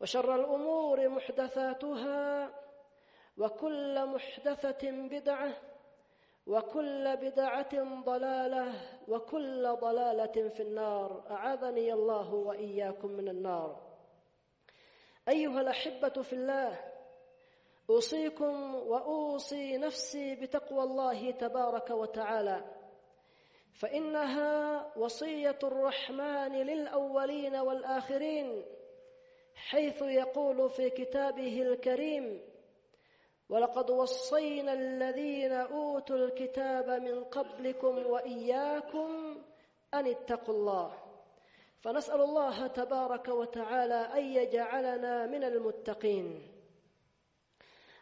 وشر الأمور محدثاتها وكل محدثة بدعة وكل بدعة ضلالة وكل ضلالة في النار. أعاذني الله وإياكم من النار. أيها الأحبة في الله أوصيكم وأوصي نفسي بتقوى الله تبارك وتعالى. فإنها وصية الرحمن للأولين والآخرين. حيث يقول في كتابه الكريم ولقد وصينا الذين أوتوا الكتاب من قبلكم وإياكم أن اتقوا الله. فنسأل الله تبارك وتعالى أن يجعلنا من المتقين.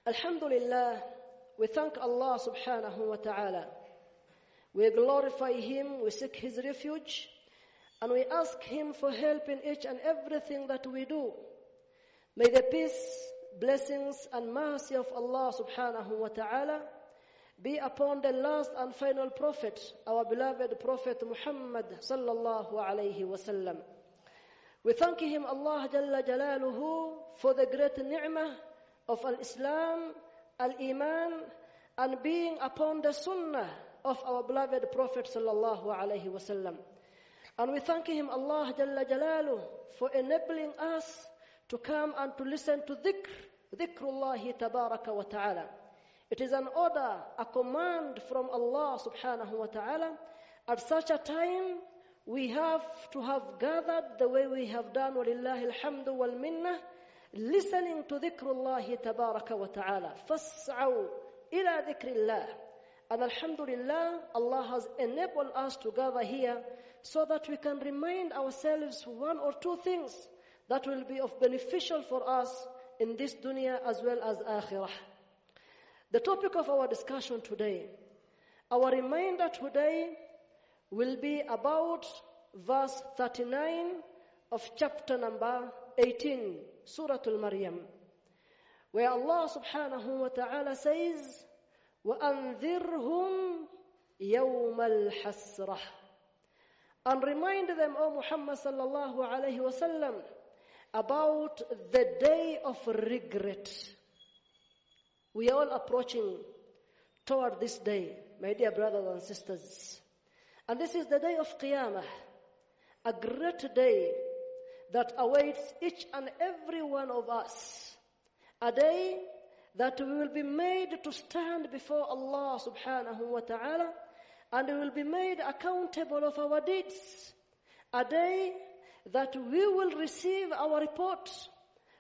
الحمد لله. We thank Allah subhanahu wa ta'ala. We glorify him. We seek his refuge. And we ask him for help in each and everything that we do. May the peace, blessings and mercy of Allah subhanahu wa ta'ala be upon the last and final prophet, our beloved prophet Muhammad sallallahu alayhi wasallam. We thank him Allah jalla jalaluhu for the great ni'mah of al-Islam, al-Iman and being upon the sunnah of our beloved prophet sallallahu alayhi wasallam. And we thank Him, Allah Jalla Jalalu, for enabling us to come and to listen to dhikr, dhikrullahi tabaraka wa ta'ala. It is an order, a command from Allah subhanahu wa ta'ala. At such a time, we have to have gathered the way we have done, walillahi alhamdu wal minnah, listening to dhikrullahi tabaraka wa ta'ala. Fas'aw ila dhikrillah. And alhamdulillah, Allah has enabled us to gather here so that we can remind ourselves one or two things that will be of beneficial for us in this dunya as well as akhirah. The topic of our discussion today, our reminder today will be about verse 39 of chapter number 18, Surah Al-Maryam, where Allah subhanahu wa ta'ala says, وَأَنذِرْهُمْ يَوْمَ الْحَسْرَةِ and remind them, O Muhammad sallallahu alayhi wasallam, about the day of regret. We are all approaching toward this day, my dear brothers and sisters. And this is the day of Qiyamah, a great day that awaits each and every one of us. A day that we will be made to stand before Allah subhanahu wa ta'ala and we will be made accountable of our deeds. A day that we will receive our report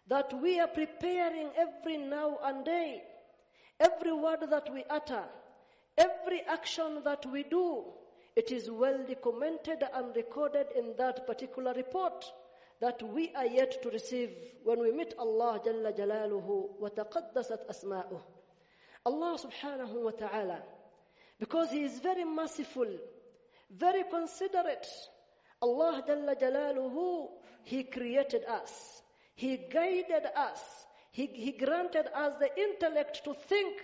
that we are preparing every now and day. Every word that we utter, every action that we do, it is well documented and recorded in that particular report that we are yet to receive when we meet Allah Jalla Jalaluhu wa taqaddasat asma'uh. Allah subhanahu wa ta'ala, because He is very merciful, very considerate. Allah Jalla Jalaluhu, He created us. He guided us. He, he granted us the intellect to think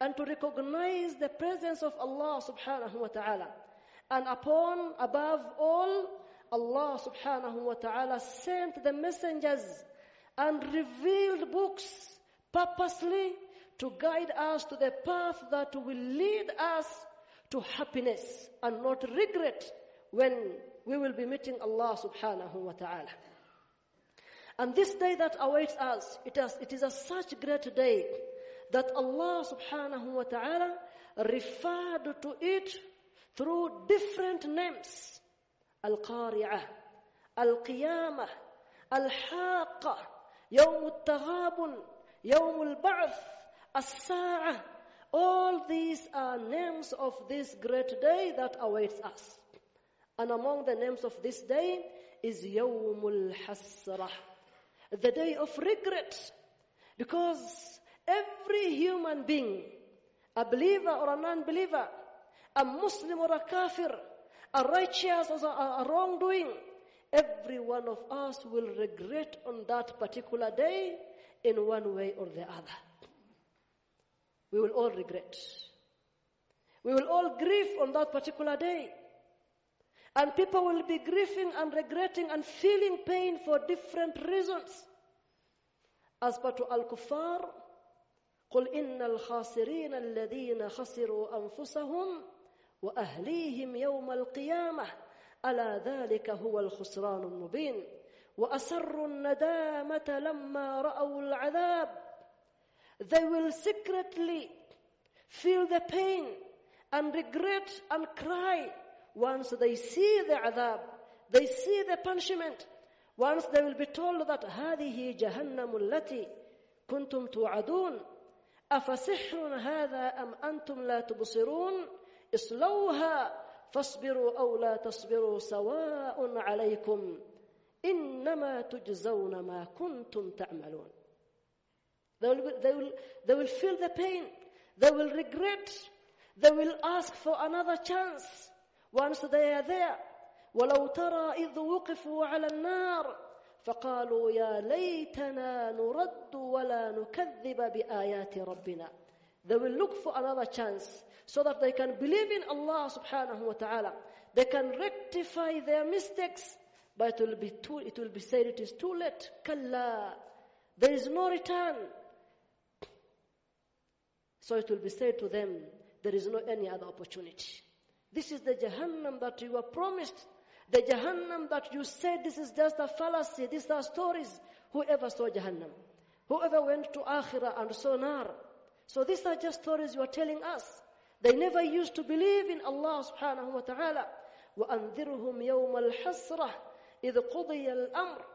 and to recognize the presence of Allah subhanahu wa ta'ala. And upon, above all, Allah subhanahu wa ta'ala sent the messengers and revealed books purposely to guide us to the path that will lead us to happiness and not regret when we will be meeting Allah subhanahu wa ta'ala. And this day that awaits us, it is, it is a such great day that Allah subhanahu wa ta'ala referred to it through different names. Al-Qari'ah, Al-Qiyamah, Al-Haqqa, Yawm al-Taghabun, Yawm al-Ba'th, As-Sa'ah. All these are names of this great day that awaits us. And among the names of this day is Yawmul Hasrah, the day of regret. Because every human being, a believer or a non-believer, a Muslim or a kafir, a righteous or a, a wrongdoing, every one of us will regret on that particular day in one way or the other. We will all regret. We will all grieve on that particular day. And people will be grieving and regretting and feeling pain for different reasons. As per to Al-Kuffar, قل إن الخاسرين الذين خسروا أنفسهم وأهليهم يوم القيامة ألا ذلك هو الخسران المبين وأسروا الندامة لما رأوا العذاب They will secretly feel the pain and regret and cry once they see the adab, they see the punishment. Once they will be told that هذه جهنم التي كنتم توعدون أفسحر هذا أم أنتم لا تبصرون اصلوها فاصبروا أو لا تصبروا سواء عليكم إنما تجزون ما كنتم تعملون they will, they, will, they will feel the pain they will regret they will ask for another chance once they are there ولو ترى إذ وقفوا على النار فقالوا يا ليتنا نرد ولا نكذب بآيات ربنا They will look for another chance so that they can believe in Allah subhanahu wa ta'ala. They can rectify their mistakes, but it will be too, it will be said it is too late. Kalla. There is no return. So it will be said to them, there is no any other opportunity. This is the Jahannam that you were promised. The Jahannam that you said this is just a fallacy, these are stories. Whoever saw Jahannam, whoever went to Akhirah and saw Nar. So these are just stories you are telling us. They never used to believe in Allah subhanahu wa ta'ala. وأنذرهم يوم الحسرة إذ قضي الأمر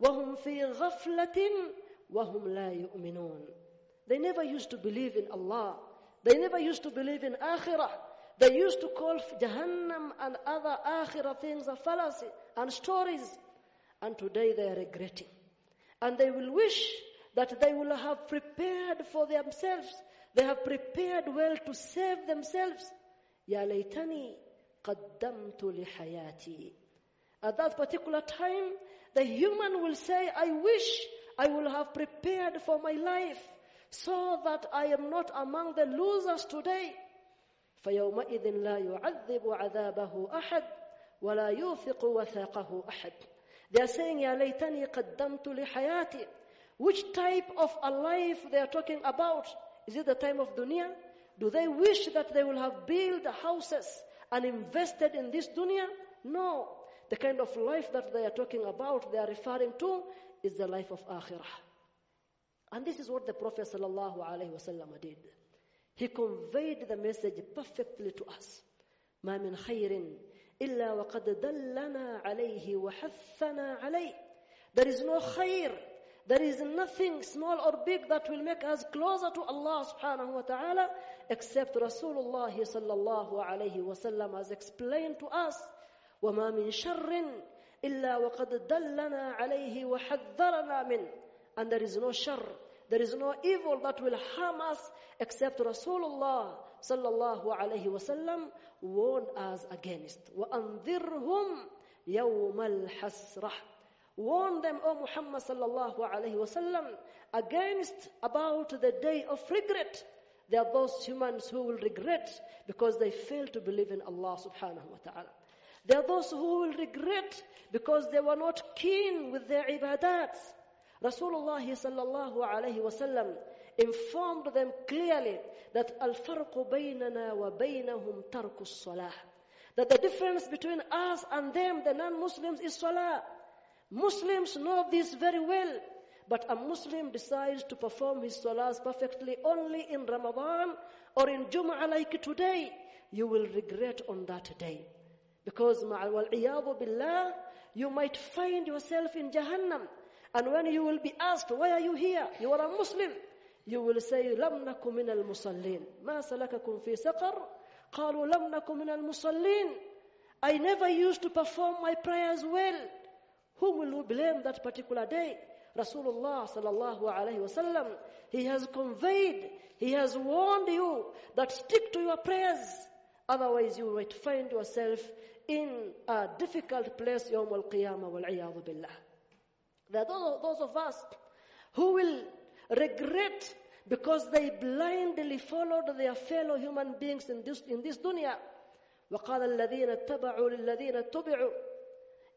وهم في غفلة وهم لا يؤمنون. they never used to believe in Allah. They never used to believe in Akhirah. They used to call Jahannam and other Akhirah things a fallacy and stories. And today they are regretting. And they will wish that they will have prepared for themselves. They have prepared well to save themselves. Ya laytani qaddamtu li hayati. At that particular time, the human will say, I wish I will have prepared for my life so that I am not among the losers today. فيومئذ لا يعذب عذابه أحد ولا يوثق وثاقه أحد. They are saying, يا ليتني قدمت لحياتي. Which type of a life they are talking about? Is it the time of dunya? Do they wish that they will have built houses and invested in this dunya? No. The kind of life that they are talking about, they are referring to, is the life of akhirah. And this is what the Prophet ﷺ did. He conveyed the message perfectly to us. ما من خير إلا وقد دلنا عليه وحثنا عليه. There is no khair There is nothing small or big that will make us closer to Allah subhanahu wa ta'ala except Rasulullah sallallahu alayhi wa sallam has explained to us وَمَا مِن شَرٍّ إِلَّا وَقَدْ دَلَّنَا عَلَيْهِ وَحَذَّرَنَا مِنْ And there is no shar, there is no evil that will harm us except Rasulullah sallallahu alayhi wa sallam warned us against. وَأَنذِرْهُمْ يَوْمَ الْحَسْرَةِ warn them, O Muhammad sallallahu alayhi wasallam, against about the day of regret. There are those humans who will regret because they failed to believe in Allah subhanahu wa ta'ala. There are those who will regret because they were not keen with their ibadat. Rasulullah sallallahu alayhi wasallam informed them clearly that al-farqu baynana wa baynahum tarku salah. That the difference between us and them, the non-Muslims, is salah. Muslims know this very well. But a Muslim decides to perform his salahs perfectly only in Ramadan or in Jum'ah like today. You will regret on that day. Because ma'al billah, you might find yourself in Jahannam. And when you will be asked, why are you here? You are a Muslim. You will say, لم نكن من المصلين. ما سلككم في سقر؟ قالوا لم نكن من المصلين. I never used to perform my prayers well. Who will blame that particular day? Rasulullah sallallahu alayhi wasallam. He has conveyed, he has warned you that stick to your prayers. Otherwise you might find yourself in a difficult place yawm al-qiyamah wal billah. There are those, those of us who will regret because they blindly followed their fellow human beings in this, in this dunya. وقال الذين اتبعوا للذين اتبعوا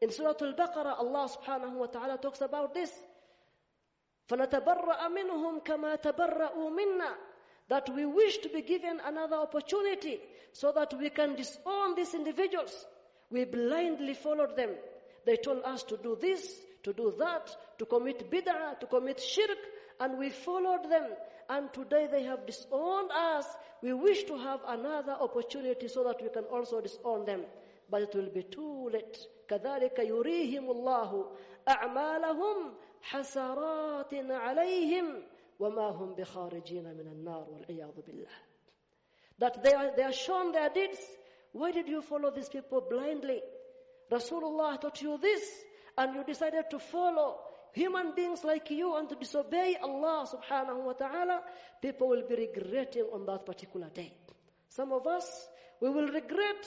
in Surah Al-Baqarah, Allah subhanahu wa ta'ala talks about this. فَنَتَبَرَّأَ مِنْهُمْ كَمَا تَبَرَّأُوا مِنَّا That we wish to be given another opportunity so that we can disown these individuals. We blindly followed them. They told us to do this, to do that, to commit bid'ah, to commit shirk, and we followed them. And today they have disowned us. We wish to have another opportunity so that we can also disown them. But it will be too late. كذلك يريهم الله أعمالهم حسرات عليهم وما هم بخارجين من النار والعياذ بالله that they are, they are shown their deeds why did you follow these people blindly Rasulullah taught you this and you decided to follow human beings like you and to disobey Allah subhanahu wa ta'ala people will be regretting on that particular day some of us we will regret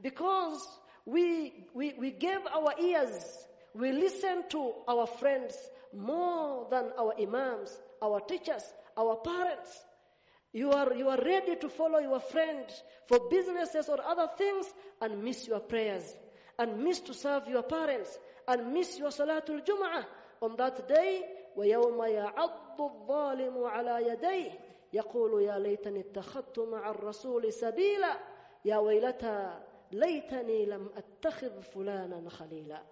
because we, we, we gave our ears, we listened to our friends more than our imams, our teachers, our parents. You are, you are ready to follow your friend for businesses or other things and miss your prayers and miss to serve your parents and miss your Salatul Jum'ah. On that day, وَيَوْمَ يَعَضُّ الظَّالِمُ عَلَى يَدَيْهِ يقول يا ليتني اتخذت مع الرسول سبيلا يا ويلتى ليتني لم أتخذ فلانا خليلا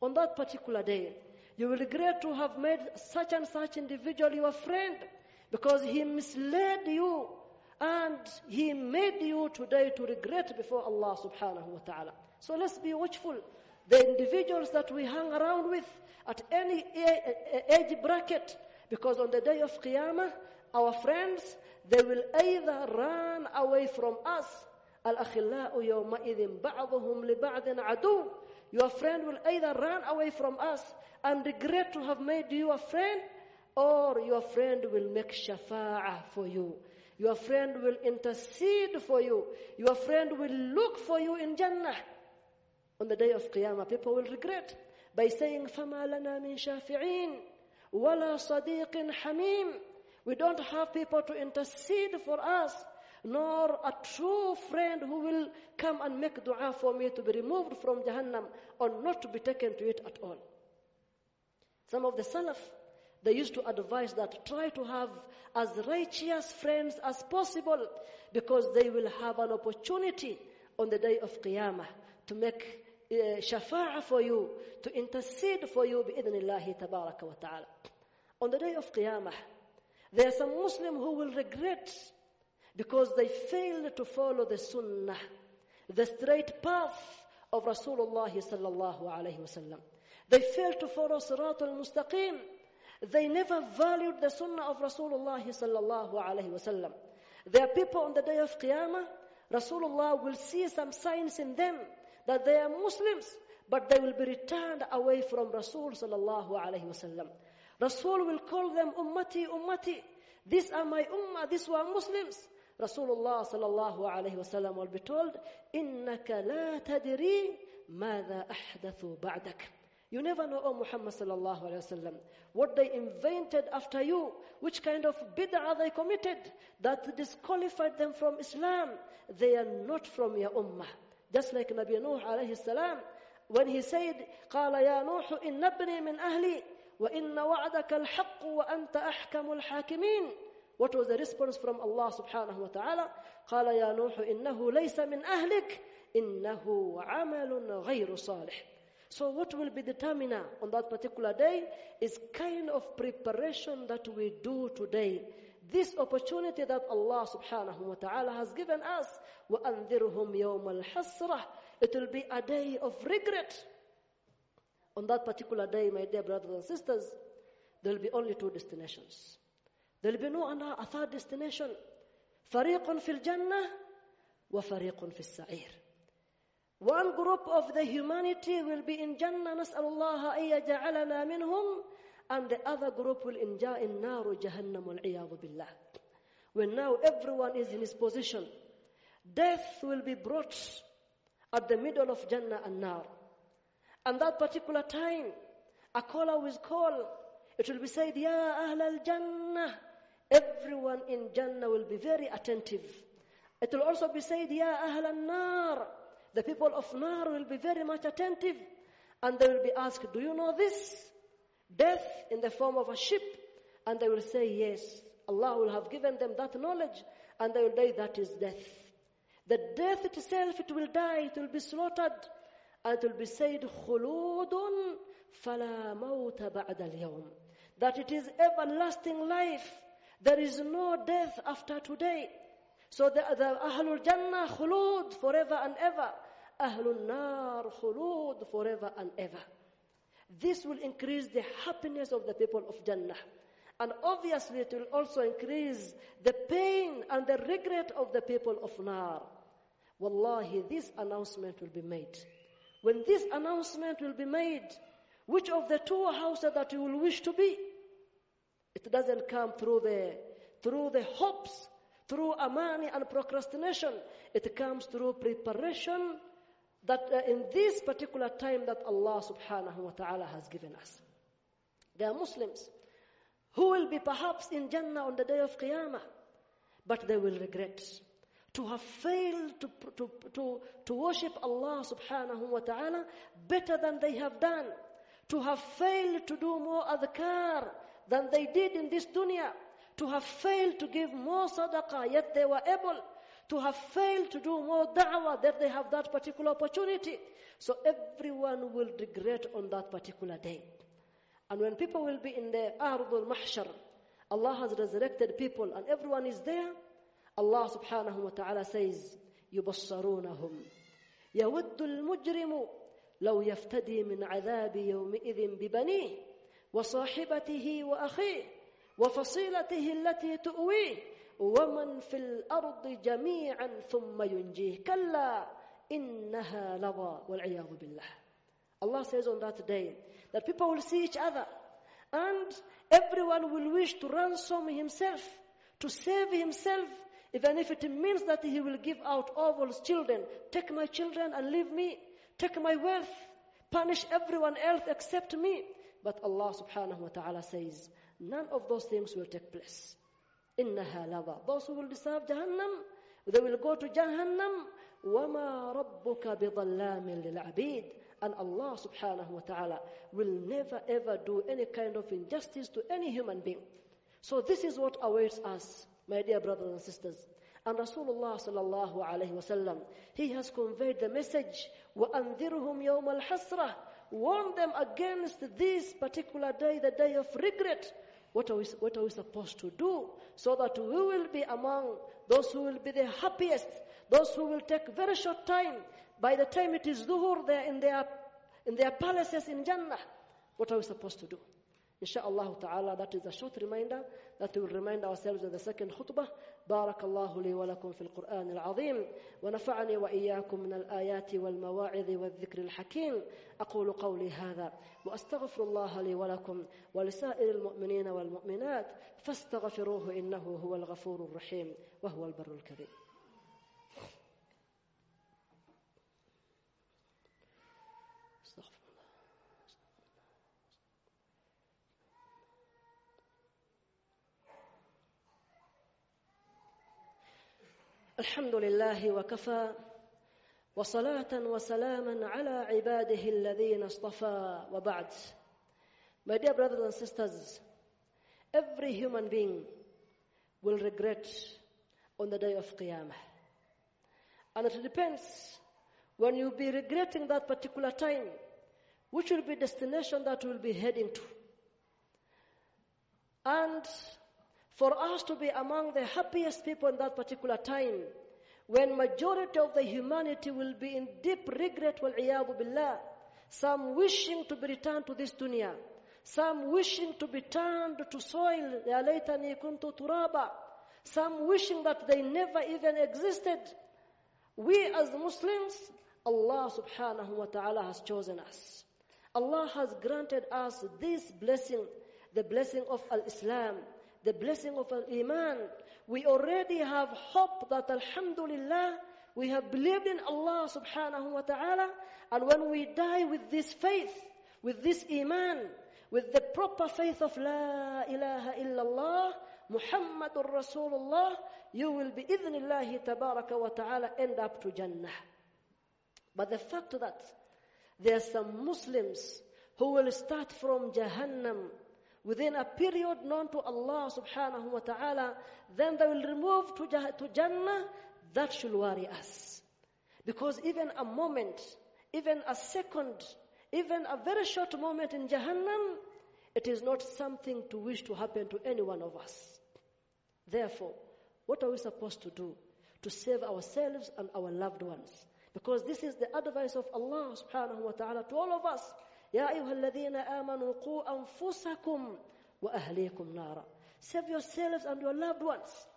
On that particular day, you will regret to have made such and such individual your friend because he misled you and he made you today to regret before Allah subhanahu wa ta'ala. So let's be watchful. the individuals that we hang around with at any age bracket because on the day of qiyamah our friends they will either run away from us your friend will either run away from us and regret to have made you a friend or your friend will make shafa'ah for you. Your friend will intercede for you. Your friend will look for you in jannah. On the day of Qiyamah, people will regret by saying, فَمَا لَنَا مِن شَافِعِينَ وَلَا صَدِيقٍ We don't have people to intercede for us, nor a true friend who will come and make dua for me to be removed from Jahannam or not to be taken to it at all. Some of the Salaf, they used to advise that try to have as righteous friends as possible because they will have an opportunity on the day of Qiyamah to make Eh, shafa'a for you, to intercede for you bi'idhnillahi tabaraka wa ta'ala. On the day of Qiyamah, there are some Muslim who will regret because they failed to follow the sunnah, the straight path of Rasulullah sallallahu alayhi wasallam. They failed to follow Sirat al-Mustaqim. They never valued the sunnah of Rasulullah sallallahu alayhi wasallam. There are people on the day of Qiyamah, Rasulullah will see some signs in them that they are Muslims, but they will be returned away from Rasul sallallahu alayhi wasallam. Rasul will call them ummati, ummati. These are my ummah, these were Muslims. Rasulullah sallallahu alayhi wasallam will be told, إِنَّكَ لَا تَدْرِي مَاذَا أَحْدَثُوا بَعْدَكَ You never know, O Muhammad sallallahu alayhi wasallam, what they invented after you, which kind of bid'ah they committed that disqualified them from Islam. They are not from your ummah. Just like Nabi Nuh alayhi salam, when he said, قال يا نوح إن ابني من أهلي وإن وعدك الحق وأنت أحكم الحاكمين What was the response from Allah subhanahu wa ta'ala? قال يا نوح إنه ليس من أهلك إنه عمل غير صالح So what will be determined on that particular day is kind of preparation that we do today. This opportunity that Allah subhanahu wa ta'ala has given us, وَأَنذِرْهُمْ يَوْمَ الْحَسْرَةِ It will be a day of regret. On that particular day, my dear brothers and sisters, there will be only two destinations. There will be no a third destination. فريق في الجنة وفريق في السعير. One group of the humanity will be in Jannah, نسأل الله أن يجعلنا منهم, and the other group will enjoy in نار جهنم والعياذ بالله. When now everyone is in his position, death will be brought at the middle of Jannah and Nar. And that particular time, a caller will call. It will be said, Ya Ahl al Jannah. Everyone in Jannah will be very attentive. It will also be said, Ya Ahl al Nar. The people of Nar will be very much attentive. And they will be asked, Do you know this? Death in the form of a ship. And they will say, Yes. Allah will have given them that knowledge. And they will say, That is death. The death itself, it will die, it will be slaughtered. And it will be said, خُلُودٌ فَلَا مَوْتَ بَعْدَ الْيَوْمِ That it is everlasting life. There is no death after today. So the, the Ahlul Jannah khulud forever and ever. Ahlul Nar khulud forever and ever. This will increase the happiness of the people of Jannah. And obviously it will also increase the pain and the regret of the people of Nar. Wallahi, this announcement will be made. When this announcement will be made, which of the two houses that you will wish to be? It doesn't come through the, through the hopes, through amani and procrastination. It comes through preparation that uh, in this particular time that Allah subhanahu wa ta'ala has given us. There are Muslims who will be perhaps in Jannah on the day of Qiyamah, but they will regret to have failed to, to, to, to worship Allah subhanahu wa ta'ala better than they have done, to have failed to do more adhkar than they did in this dunya, to have failed to give more sadaqah yet they were able, to have failed to do more da'wah that they have that particular opportunity. So everyone will regret on that particular day. And when people will be in the Ardul Mahshar, Allah has resurrected people and everyone is there, Subhanahu wa ta'ala says, يبصرونهم يود المجرم لو يفتدي من عذاب يومئذ ببنيه وصاحبته وأخيه وفصيلته التي تؤويه ومن في الأرض جميعا ثم ينجيه كلا إنها لظى والعياذ بالله Allah says on that day that people will see each other and everyone will wish to ransom himself, to save himself even if it means that he will give out all his children, take my children and leave me, take my wealth, punish everyone else except me. But Allah subhanahu wa ta'ala says, none of those things will take place. إنها لظى. Those who will deserve Jahannam, they will go to Jahannam. وما ربك بظلام للعبيد. And Allah subhanahu wa ta'ala will never ever do any kind of injustice to any human being. So this is what awaits us my dear brothers and sisters. And Rasulullah sallallahu alayhi wasallam, he has conveyed the message, وَأَنذِرْهُمْ يَوْمَ الْحَسْرَةِ Warn them against this particular day, the day of regret. What are, we, what are we supposed to do? So that we will be among those who will be the happiest, those who will take very short time. By the time it is dhuhr, they are in their, in their palaces in Jannah. What are we supposed to do? Insha'Allah ta'ala, that is a short reminder that we will remind ourselves in the second khutbah. بارك الله لي ولكم في القرآن العظيم ونفعني وإياكم من الآيات والمواعظ والذكر الحكيم أقول قولي هذا وأستغفر الله لي ولكم ولسائر المؤمنين والمؤمنات فاستغفروه إنه هو الغفور الرحيم وهو البر الكريم استغفر الله الحمد لله وكفى وصلاة وسلاما على عباده الذين اصطفى وبعد My dear brothers and sisters, every human being will regret on the day of Qiyamah. And it depends when you'll be regretting that particular time, which will be destination that you'll be heading to. And for us to be among the happiest people in that particular time, when majority of the humanity will be in deep regret wal billah, some wishing to be returned to this dunya, some wishing to be turned to soil, ya laytani kuntu turaba, some wishing that they never even existed. We as Muslims, Allah subhanahu wa ta'ala has chosen us. Allah has granted us this blessing, the blessing of Al-Islam, the blessing of Al-Iman. We already have hope that Alhamdulillah, we have believed in Allah subhanahu wa ta'ala, and when we die with this faith, with this Iman, with the proper faith of La ilaha illallah, Muhammadur Rasulullah, you will be idhnillahi tabaraka wa ta'ala end up to Jannah. But the fact that there are some Muslims who will start from Jahannam within a period known to Allah subhanahu wa ta'ala, then they will remove to, to Jannah, that should worry us. Because even a moment, even a second, even a very short moment in Jahannam, it is not something to wish to happen to any one of us. Therefore, what are we supposed to do? To save ourselves and our loved ones. Because this is the advice of Allah subhanahu wa ta'ala to all of us. يا أيها الذين آمنوا قوا أنفسكم وأهليكم نارا Save yourselves and your loved ones.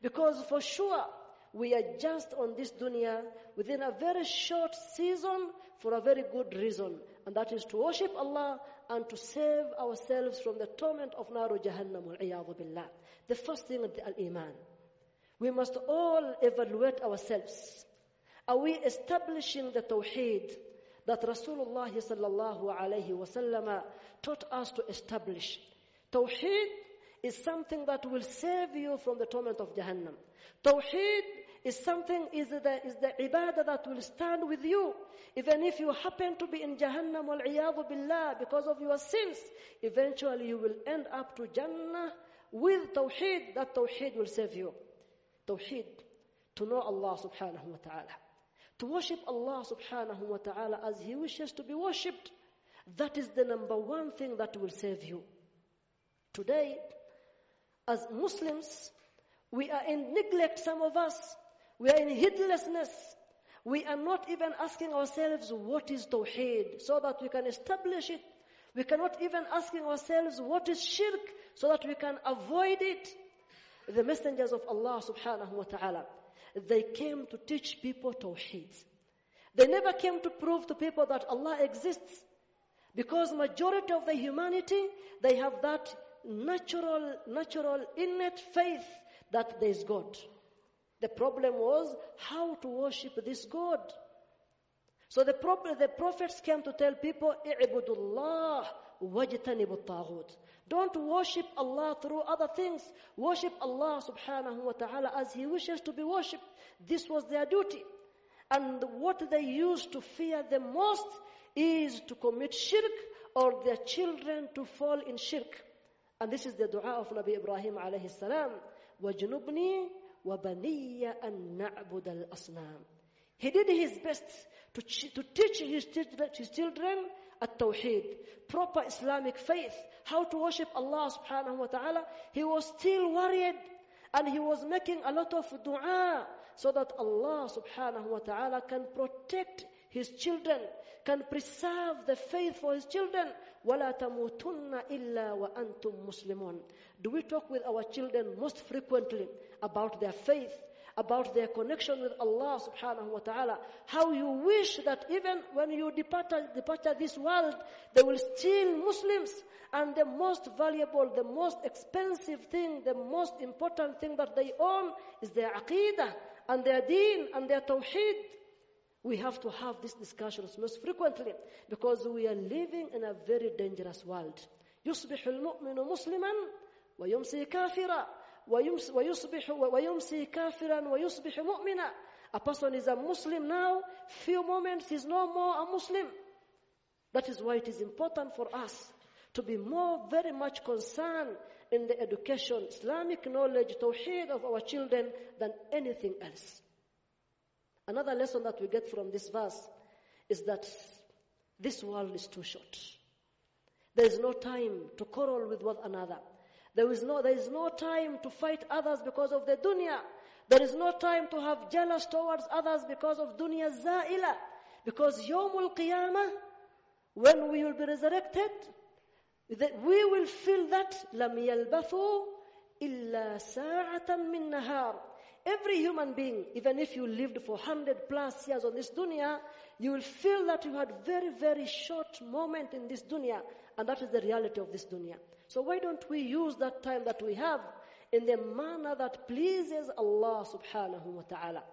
Because for sure, we are just on this dunya within a very short season for a very good reason. And that is to worship Allah and to save ourselves from the torment of Naru Jahannam wal billah. The first thing is the Al-Iman. We must all evaluate ourselves. Are we establishing the Tawheed that Rasulullah sallallahu alayhi wasallam taught us to establish? Tawheed is something that will save you from the torment of Jahannam. Tawheed is something, is the, is the ibadah that will stand with you. Even if you happen to be in Jahannam wal billah because of your sins, eventually you will end up to Jannah with Tawheed. That Tawheed will save you. Tawheed, to know Allah subhanahu wa ta'ala. To worship Allah subhanahu wa ta'ala as He wishes to be worshipped. That is the number one thing that will save you. Today, as Muslims, we are in neglect, some of us. We are in heedlessness. We are not even asking ourselves what is Tawheed so that we can establish it. We cannot even asking ourselves what is shirk so that we can avoid it. The messengers of Allah subhanahu wa ta'ala, they came to teach people Tawheed. They never came to prove to people that Allah exists. Because majority of the humanity, they have that natural, natural, innate faith that there is God. The problem was how to worship this God. So the, problem, the prophets came to tell people, "Ibudullah wajtanibu taghut." Don't worship Allah through other things. Worship Allah subhanahu wa ta'ala as He wishes to be worshipped. This was their duty. And what they used to fear the most is to commit shirk or their children to fall in shirk. And this is the dua of Nabi Ibrahim alayhi salam. وَجْنُبْنِي وَبَنِيَّ أَن نَعْبُدَ الْأَصْنَامِ He did his best to, to teach his, his children at-tawheed, proper Islamic faith, how to worship Allah subhanahu wa ta'ala. He was still worried and he was making a lot of dua so that Allah subhanahu wa ta'ala can protect his children, can preserve the faith for his children وَلَا تَمُوتُنَّ إِلَّا وَأَنْتُمْ مُسْلِمُونَ Do we talk with our children most frequently about their faith, about their connection with Allah subhanahu wa ta'ala. How you wish that even when you depart, depart this world, they will still Muslims. And the most valuable, the most expensive thing, the most important thing that they own is their aqidah and their deen and their tawheed. We have to have these discussions most frequently because we are living in a very dangerous world. يصبح المؤمن مسلما ويمسي كافرا ويصبح ويمسي كافرا ويصبح مؤمنا A person is a Muslim now, few moments he's no more a Muslim. That is why it is important for us to be more very much concerned in the education, Islamic knowledge, tawheed of our children than anything else. Another lesson that we get from this verse is that this world is too short. There is no time to quarrel with one another. There is no, there is no time to fight others because of the dunya. There is no time to have jealous towards others because of dunya za'ila. Because yawmul qiyamah, when we will be resurrected, we will feel that لم يلبثوا إلا ساعة من نهار. Every human being, even if you lived for 100 plus years on this dunya, you will feel that you had very, very short moment in this dunya. And that is the reality of this dunya. So why don't we use that time that we have in the manner that pleases Allah subhanahu wa ta'ala?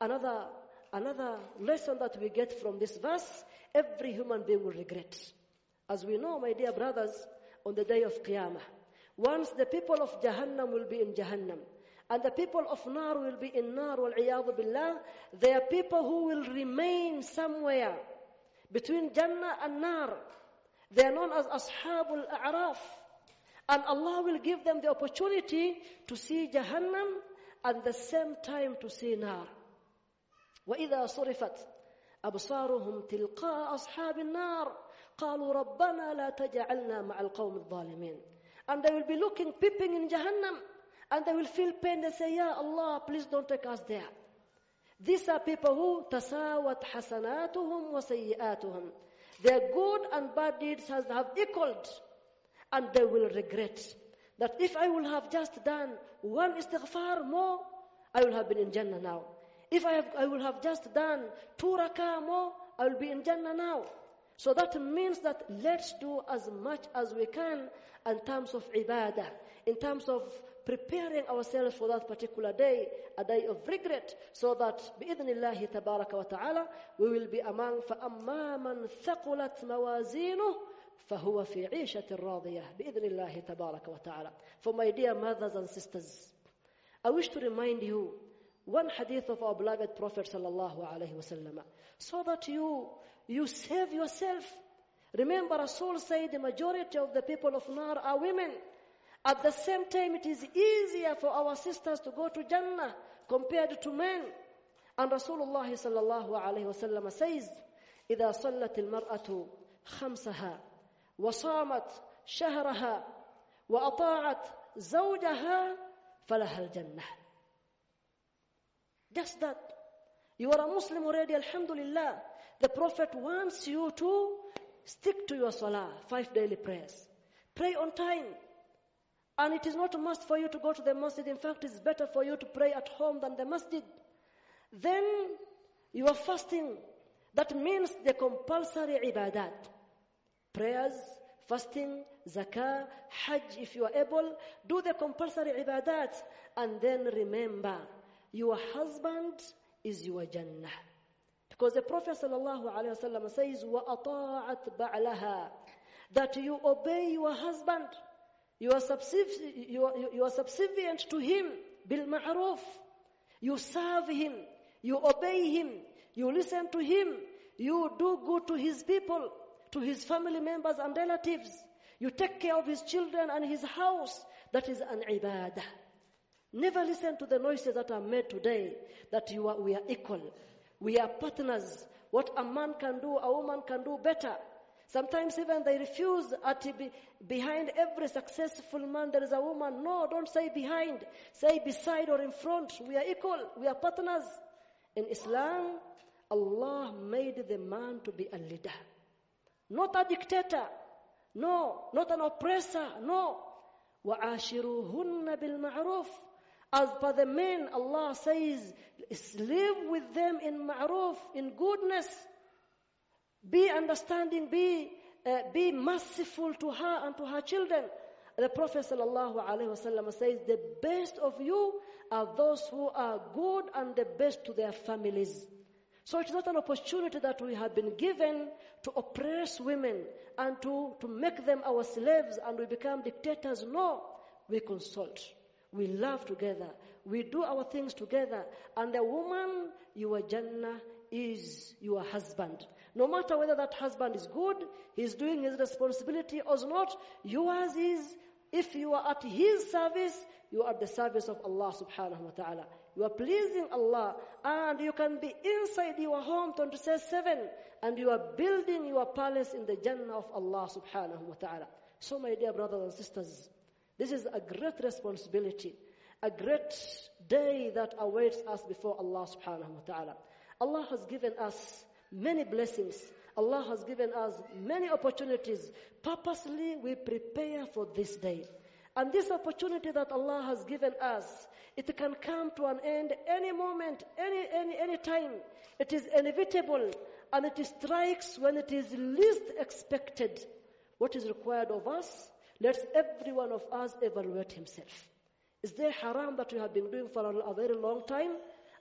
Another, another lesson that we get from this verse, every human being will regret. As we know, my dear brothers, on the day of Qiyamah, once the people of Jahannam will be in Jahannam, and the people of Nar will be in Nar, wal billah, there are people who will remain somewhere between Jannah and Nar. They are known as Ashabul A'raf. And Allah will give them the opportunity to see Jahannam at the same time to see Nar. وإذا صرفت أبصارهم تلقاء أصحاب النار قالوا ربنا لا تجعلنا مع القوم الظالمين and they will be looking peeping in Jahannam and they will feel pain they say Ya Allah please don't take us there these are people who تساوت حسناتهم وسيئاتهم their good and bad deeds has, have equaled and they will regret that if I will have just done one istighfar more, I will have been in Jannah now. If I, have, I will have just done two rakah more, I will be in Jannah now. So that means that let's do as much as we can in terms of ibadah, in terms of preparing ourselves for that particular day, a day of regret, so that بإذن الله تبارك وتعالى we will be among فأما من ثقلت موازينه فهو في عيشة راضية بإذن الله تبارك وتعالى. For my dear mothers and sisters, I wish to remind you one hadith of our beloved Prophet sallallahu alaihi wasallam, so that you you save yourself. Remember, Rasul said the majority of the people of Nar are women. At the same time, it is easier for our sisters to go to Jannah compared to men. And Rasulullah sallallahu alaihi wasallam says, إذا صلت المرأة خمسها وصامت شهرها وأطاعت زوجها فلها الجنة Just that. You are a Muslim already, Alhamdulillah. The Prophet wants you to stick to your salah, five daily prayers. Pray on time. And it is not a must for you to go to the masjid. In fact, it's better for you to pray at home than the masjid. Then you are fasting. That means the compulsory ibadat. prayers, fasting, zakah, hajj if you are able, do the compulsory ibadat and then remember your husband is your jannah. Because the Prophet sallallahu alaihi wasallam says wa ata'at ba'laha that you obey your husband. You are, subserv- you are, you are subservient to him bil ma'ruf. You serve him. You obey him. You listen to him. You do good to his people to his family members and relatives. You take care of his children and his house. That is an ibadah. Never listen to the noises that are made today that you are, we are equal. We are partners. What a man can do, a woman can do better. Sometimes even they refuse at be, behind every successful man there is a woman. No, don't say behind. Say beside or in front. We are equal. We are partners. In Islam, Allah made the man to be a leader not a dictator. No not an oppressor. No. Wa'ashiruhunna bil ma'ruf. As per the men Allah says live with them in ma'ruf in goodness. Be understanding be uh, be merciful to her and to her children. The prophet sallallahu alaihi wasallam says the best of you are those who are good and the best to their families. So it's not an opportunity that we have been given to oppress women and to, to make them our slaves and we become dictators. No, we consult. We love together. We do our things together. And the woman, your Jannah, is your husband. No matter whether that husband is good, he's doing his responsibility or not, yours is, if you are at his service, you are at the service of Allah subhanahu wa ta'ala. You are pleasing Allah and you can be inside your home 24-7 and you are building your palace in the Jannah of Allah subhanahu wa ta'ala. So my dear brothers and sisters, this is a great responsibility, a great day that awaits us before Allah subhanahu wa ta'ala. Allah has given us many blessings. Allah has given us many opportunities. Purposely we prepare for this day. And this opportunity that Allah has given us, it can come to an end any moment, any, any, any time. It is inevitable and it strikes when it is least expected. What is required of us? Let every one of us evaluate himself. Is there haram that you have been doing for a, a very long time?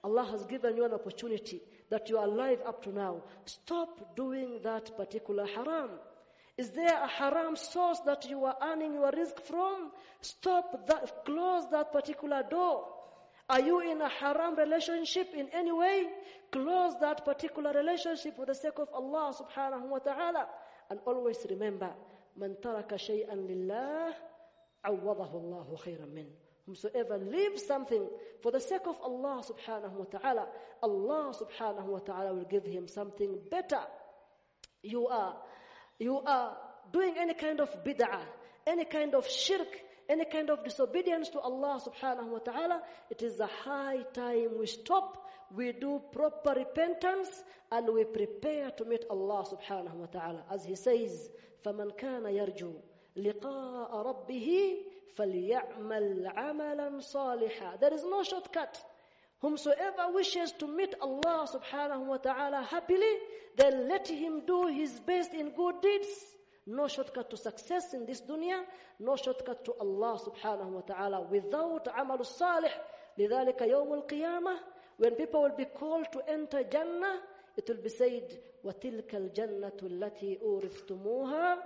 Allah has given you an opportunity that you are alive up to now. Stop doing that particular haram. Is there a haram source that you are earning your rizq from? Stop that, close that particular door. Are you in a haram relationship in any way? Close that particular relationship for the sake of Allah subhanahu wa ta'ala. And always remember, man ترك شيئا لله عوضه الله khayran min. Whosoever leaves something for the sake of Allah subhanahu wa ta'ala, Allah subhanahu wa ta'ala will give him something better. You are you are doing any kind of bid'ah, any kind of shirk, any kind of disobedience to Allah subhanahu wa ta'ala, it is a high time we stop, we do proper repentance, and we prepare to meet Allah subhanahu wa ta'ala. As He says, فَمَنْ كَانَ يَرْجُو لِقَاءَ رَبِّهِ فَلْيَعْمَلْ عَمَلًا صَالِحًا There is no shortcut. Whomsoever wishes to meet Allah subhanahu wa ta'ala happily, then let him do his best in good deeds. No shortcut to success in this dunya, no shortcut to Allah subhanahu wa ta'ala without amal salih. لذلك يوم القيامة when people will be called to enter Jannah, it will be said, وَتِلْكَ الْجَنَّةُ الَّتِي أُورِثْتُمُوهَا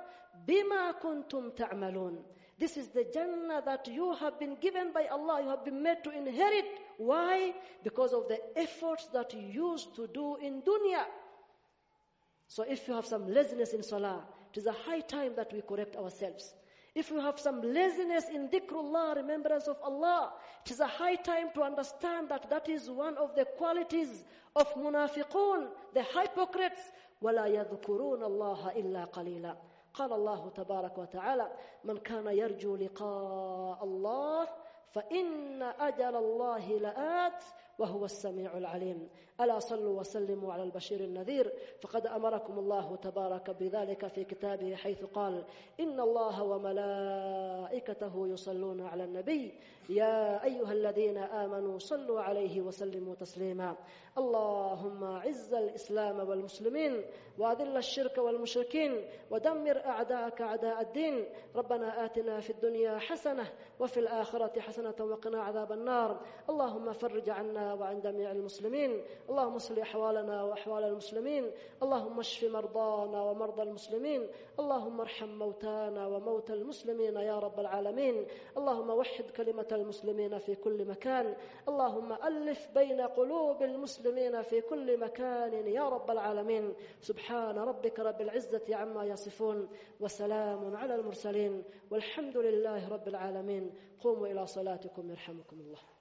بِمَا كُنْتُمْ تَعْمَلُونَ This is the Jannah that you have been given by Allah, you have been made to inherit. Why? Because of the efforts that you used to do in dunya. So if you have some laziness in salah, it is a high time that we correct ourselves. If you have some laziness in dhikrullah, remembrance of Allah, it is a high time to understand that that is one of the qualities of munafiqun, the hypocrites. وَلَا يَذْكُرُونَ اللَّهَ إِلَّا قَلِيلًا قال الله تبارك وتعالى من كان يرجو لقاء الله فإن أجل الله لآت وهو السميع العليم. ألا صلوا وسلموا على البشير النذير. فقد أمركم الله تبارك بذلك في كتابه حيث قال إن الله وملائكته يصلون على النبي. يا أيها الذين آمنوا صلوا عليه وسلموا تسليما. اللهم عز الإسلام والمسلمين وأذل الشرك والمشركين ودمر أعداءك أعداء الدين. ربنا آتنا في الدنيا حسنة وفي الآخرة حسنة وقنا عذاب النار. اللهم فرج عنا وعن جميع المسلمين. اللهم اصلح أحوالنا وأحوال المسلمين. اللهم اشف مرضانا ومرضى المسلمين. اللهم ارحم موتانا وموتى المسلمين يا رب العالمين. اللهم وحد كلمة المسلمين في كل مكان. اللهم ألف بين قلوب المسلمين في كل مكان يا رب العالمين. سبحان ربك رب العزة عما يصفون وسلام على المرسلين. والحمد لله رب العالمين. قوموا إلى صلاتكم يرحمكم الله.